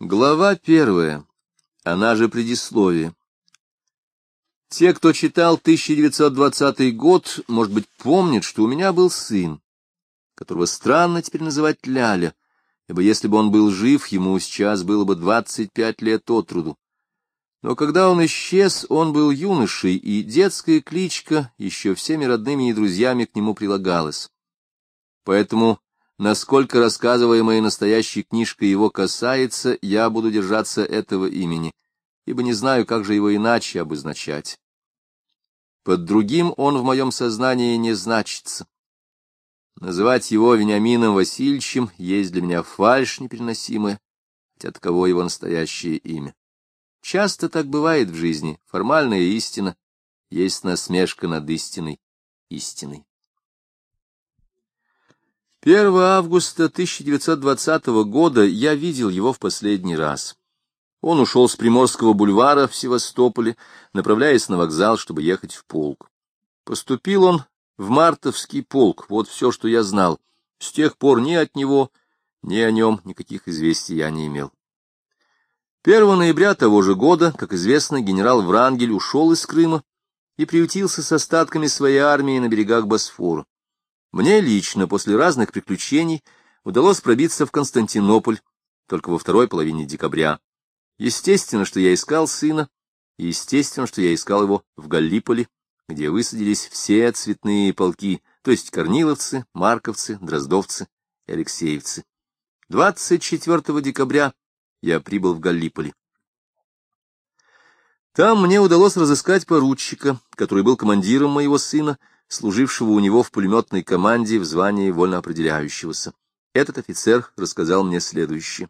Глава первая, она же предисловие. Те, кто читал 1920 год, может быть, помнят, что у меня был сын, которого странно теперь называть Ляля, ибо если бы он был жив, ему сейчас было бы 25 лет от труду. Но когда он исчез, он был юношей, и детская кличка еще всеми родными и друзьями к нему прилагалась. Поэтому, насколько рассказываемая настоящей книжкой его касается, я буду держаться этого имени, ибо не знаю, как же его иначе обозначать. Под другим он в моем сознании не значится. Называть его Вениамином Васильевичем есть для меня фальшь непереносимая, хотя таково его настоящее имя. Часто так бывает в жизни, формальная истина есть насмешка над истиной истиной. 1 августа 1920 года я видел его в последний раз. Он ушел с Приморского бульвара в Севастополе, направляясь на вокзал, чтобы ехать в полк. Поступил он в мартовский полк, вот все, что я знал. С тех пор ни от него, ни о нем никаких известий я не имел. 1 ноября того же года, как известно, генерал Врангель ушел из Крыма и приютился с остатками своей армии на берегах Босфора. Мне лично после разных приключений удалось пробиться в Константинополь только во второй половине декабря. Естественно, что я искал сына, и естественно, что я искал его в Галлиполе, где высадились все цветные полки, то есть корниловцы, марковцы, дроздовцы и алексеевцы. 24 декабря я прибыл в Галлиполи. Там мне удалось разыскать поручика, который был командиром моего сына, служившего у него в пулеметной команде в звании вольноопределяющегося. Этот офицер рассказал мне следующее.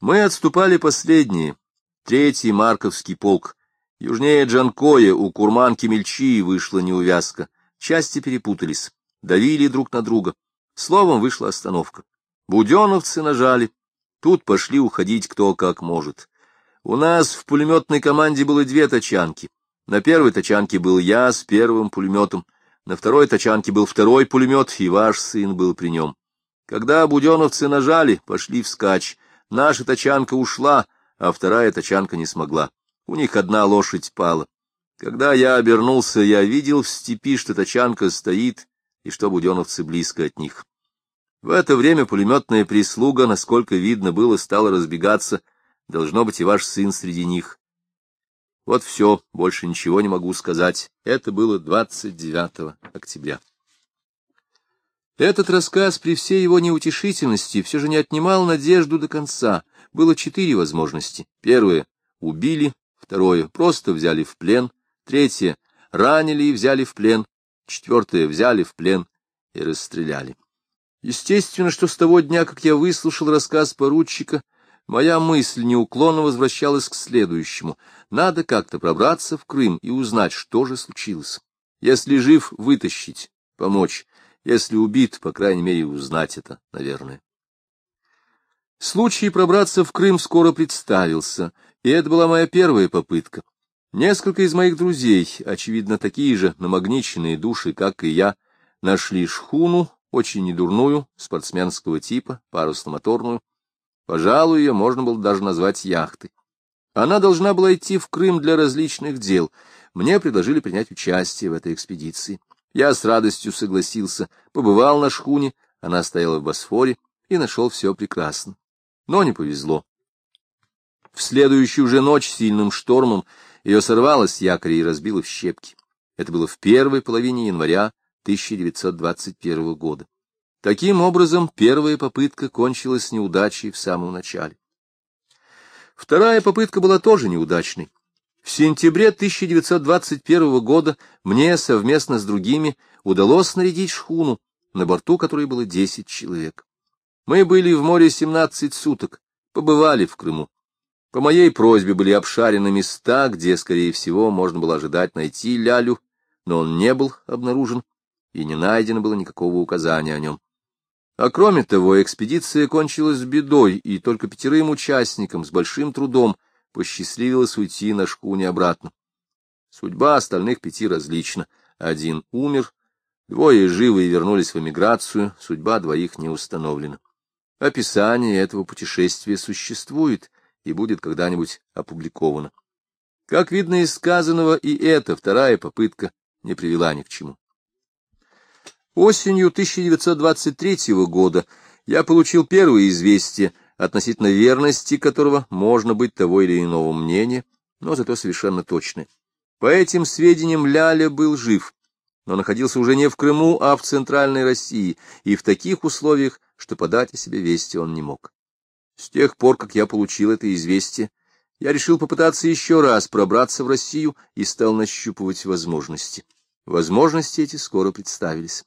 Мы отступали последние, третий Марковский полк. Южнее Джанкоя у Курманки Мельчии вышла неувязка. Части перепутались, давили друг на друга. Словом, вышла остановка. Буденовцы нажали. Тут пошли уходить кто как может. У нас в пулеметной команде было две тачанки. На первой тачанке был я с первым пулеметом, на второй тачанке был второй пулемет, и ваш сын был при нем. Когда буденовцы нажали, пошли вскачь. Наша тачанка ушла, а вторая тачанка не смогла. У них одна лошадь пала. Когда я обернулся, я видел в степи, что тачанка стоит, и что буденовцы близко от них. В это время пулеметная прислуга, насколько видно было, стала разбегаться. Должно быть и ваш сын среди них. Вот все, больше ничего не могу сказать. Это было 29 октября. Этот рассказ при всей его неутешительности все же не отнимал надежду до конца. Было четыре возможности. Первое — убили. Второе — просто взяли в плен. Третье — ранили и взяли в плен. Четвертое — взяли в плен и расстреляли. Естественно, что с того дня, как я выслушал рассказ поручика, моя мысль неуклонно возвращалась к следующему. Надо как-то пробраться в Крым и узнать, что же случилось. Если жив, вытащить, помочь. Если убит, по крайней мере, узнать это, наверное. Случай пробраться в Крым скоро представился, и это была моя первая попытка. Несколько из моих друзей, очевидно, такие же намагниченные души, как и я, нашли шхуну, очень недурную, спортсменского типа, парусно-моторную. Пожалуй, ее можно было даже назвать яхтой. Она должна была идти в Крым для различных дел. Мне предложили принять участие в этой экспедиции. Я с радостью согласился, побывал на шхуне, она стояла в Босфоре, и нашел все прекрасно. Но не повезло. В следующую же ночь сильным штормом ее сорвало с якоря и разбило в щепки. Это было в первой половине января 1921 года. Таким образом, первая попытка кончилась неудачей в самом начале. Вторая попытка была тоже неудачной. В сентябре 1921 года мне совместно с другими удалось снарядить шхуну, на борту которой было 10 человек. Мы были в море 17 суток, побывали в Крыму. По моей просьбе были обшарены места, где, скорее всего, можно было ожидать найти Лялю, но он не был обнаружен, и не найдено было никакого указания о нем. А кроме того, экспедиция кончилась бедой, и только пятерым участникам с большим трудом — посчастливилось уйти на шкуне обратно. Судьба остальных пяти различна. Один умер, двое живы и вернулись в эмиграцию, судьба двоих не установлена. Описание этого путешествия существует и будет когда-нибудь опубликовано. Как видно из сказанного, и эта вторая попытка не привела ни к чему. Осенью 1923 года я получил первое известие, относительно верности которого можно быть того или иного мнения, но зато совершенно точное. По этим сведениям Ляля был жив, но находился уже не в Крыму, а в Центральной России, и в таких условиях, что подать о себе вести он не мог. С тех пор, как я получил это известие, я решил попытаться еще раз пробраться в Россию и стал нащупывать возможности. Возможности эти скоро представились.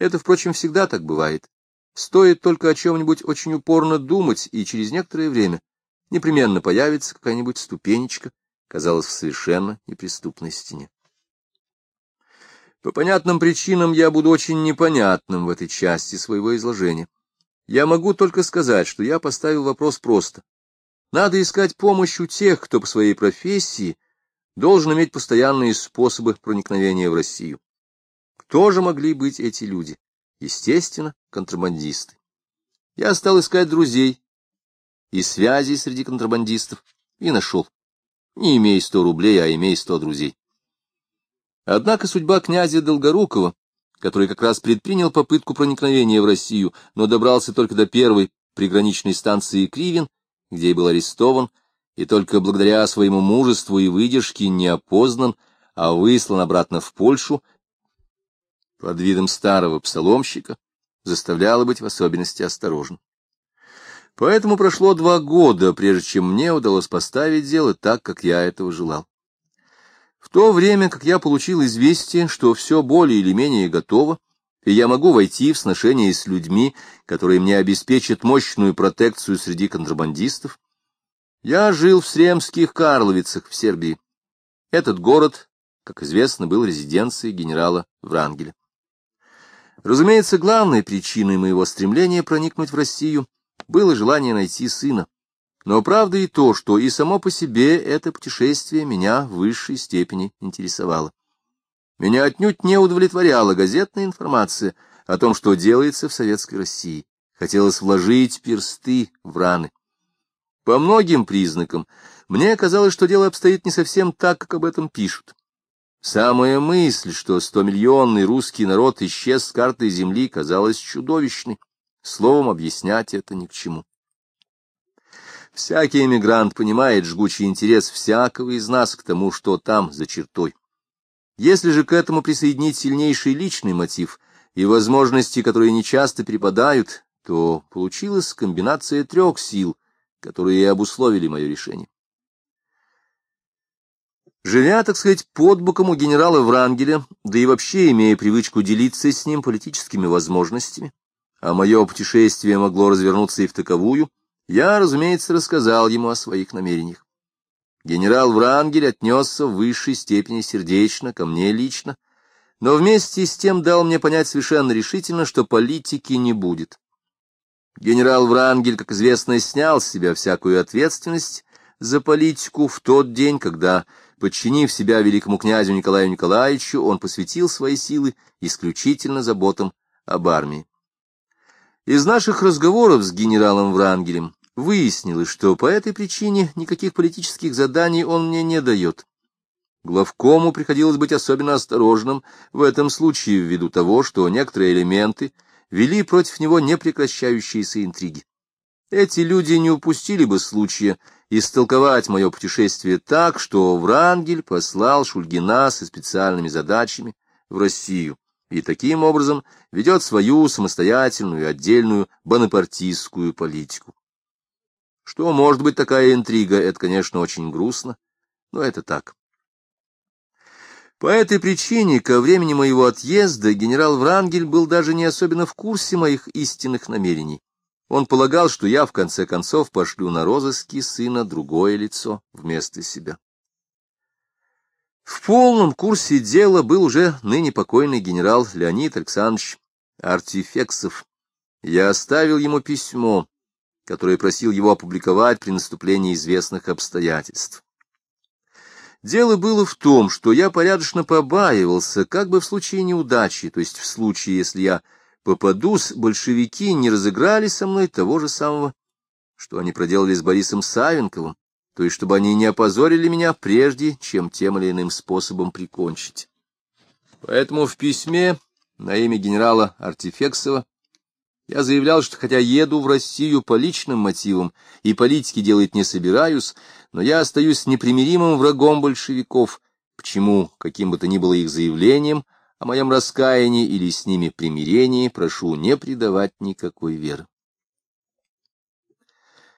Это, впрочем, всегда так бывает. Стоит только о чем-нибудь очень упорно думать, и через некоторое время непременно появится какая-нибудь ступенечка, казалось, в совершенно неприступной стене. По понятным причинам я буду очень непонятным в этой части своего изложения. Я могу только сказать, что я поставил вопрос просто. Надо искать помощь у тех, кто по своей профессии должен иметь постоянные способы проникновения в Россию. Кто же могли быть эти люди? Естественно, контрабандисты. Я стал искать друзей и связей среди контрабандистов и нашел. Не имей сто рублей, а имей сто друзей. Однако судьба князя Долгорукова, который как раз предпринял попытку проникновения в Россию, но добрался только до первой приграничной станции Кривин, где и был арестован, и только благодаря своему мужеству и выдержке не опознан, а выслан обратно в Польшу под видом старого псаломщика, заставляло быть в особенности осторожным. Поэтому прошло два года, прежде чем мне удалось поставить дело так, как я этого желал. В то время, как я получил известие, что все более или менее готово, и я могу войти в сношение с людьми, которые мне обеспечат мощную протекцию среди контрабандистов, я жил в Сремских Карловицах в Сербии. Этот город, как известно, был резиденцией генерала Врангеля. Разумеется, главной причиной моего стремления проникнуть в Россию было желание найти сына. Но правда и то, что и само по себе это путешествие меня в высшей степени интересовало. Меня отнюдь не удовлетворяла газетная информация о том, что делается в Советской России. Хотелось вложить персты в раны. По многим признакам мне казалось, что дело обстоит не совсем так, как об этом пишут. Самая мысль, что стомиллионный русский народ исчез с карты земли, казалась чудовищной. Словом, объяснять это ни к чему. Всякий эмигрант понимает жгучий интерес всякого из нас к тому, что там, за чертой. Если же к этому присоединить сильнейший личный мотив и возможности, которые нечасто перепадают, то получилась комбинация трех сил, которые и обусловили мое решение. Живя, так сказать, под боком у генерала Врангеля, да и вообще имея привычку делиться с ним политическими возможностями, а мое путешествие могло развернуться и в таковую, я, разумеется, рассказал ему о своих намерениях. Генерал Врангель отнесся в высшей степени сердечно, ко мне лично, но вместе с тем дал мне понять совершенно решительно, что политики не будет. Генерал Врангель, как известно, снял с себя всякую ответственность за политику в тот день, когда Подчинив себя великому князю Николаю Николаевичу, он посвятил свои силы исключительно заботам об армии. Из наших разговоров с генералом Врангелем выяснилось, что по этой причине никаких политических заданий он мне не дает. Главкому приходилось быть особенно осторожным в этом случае ввиду того, что некоторые элементы вели против него непрекращающиеся интриги. Эти люди не упустили бы случая истолковать мое путешествие так, что Врангель послал Шульгина со специальными задачами в Россию и таким образом ведет свою самостоятельную отдельную бонапартистскую политику. Что может быть такая интрига, это, конечно, очень грустно, но это так. По этой причине ко времени моего отъезда генерал Врангель был даже не особенно в курсе моих истинных намерений. Он полагал, что я, в конце концов, пошлю на розыски сына другое лицо вместо себя. В полном курсе дела был уже ныне покойный генерал Леонид Александрович Артифексов. Я оставил ему письмо, которое просил его опубликовать при наступлении известных обстоятельств. Дело было в том, что я порядочно побаивался, как бы в случае неудачи, то есть в случае, если я попадусь, большевики не разыграли со мной того же самого, что они проделали с Борисом Савенковым, то есть чтобы они не опозорили меня прежде, чем тем или иным способом прикончить. Поэтому в письме на имя генерала Артефексова я заявлял, что хотя еду в Россию по личным мотивам и политики делать не собираюсь, но я остаюсь непримиримым врагом большевиков, почему, каким бы то ни было их заявлением, о моем раскаянии или с ними примирении прошу не придавать никакой веры.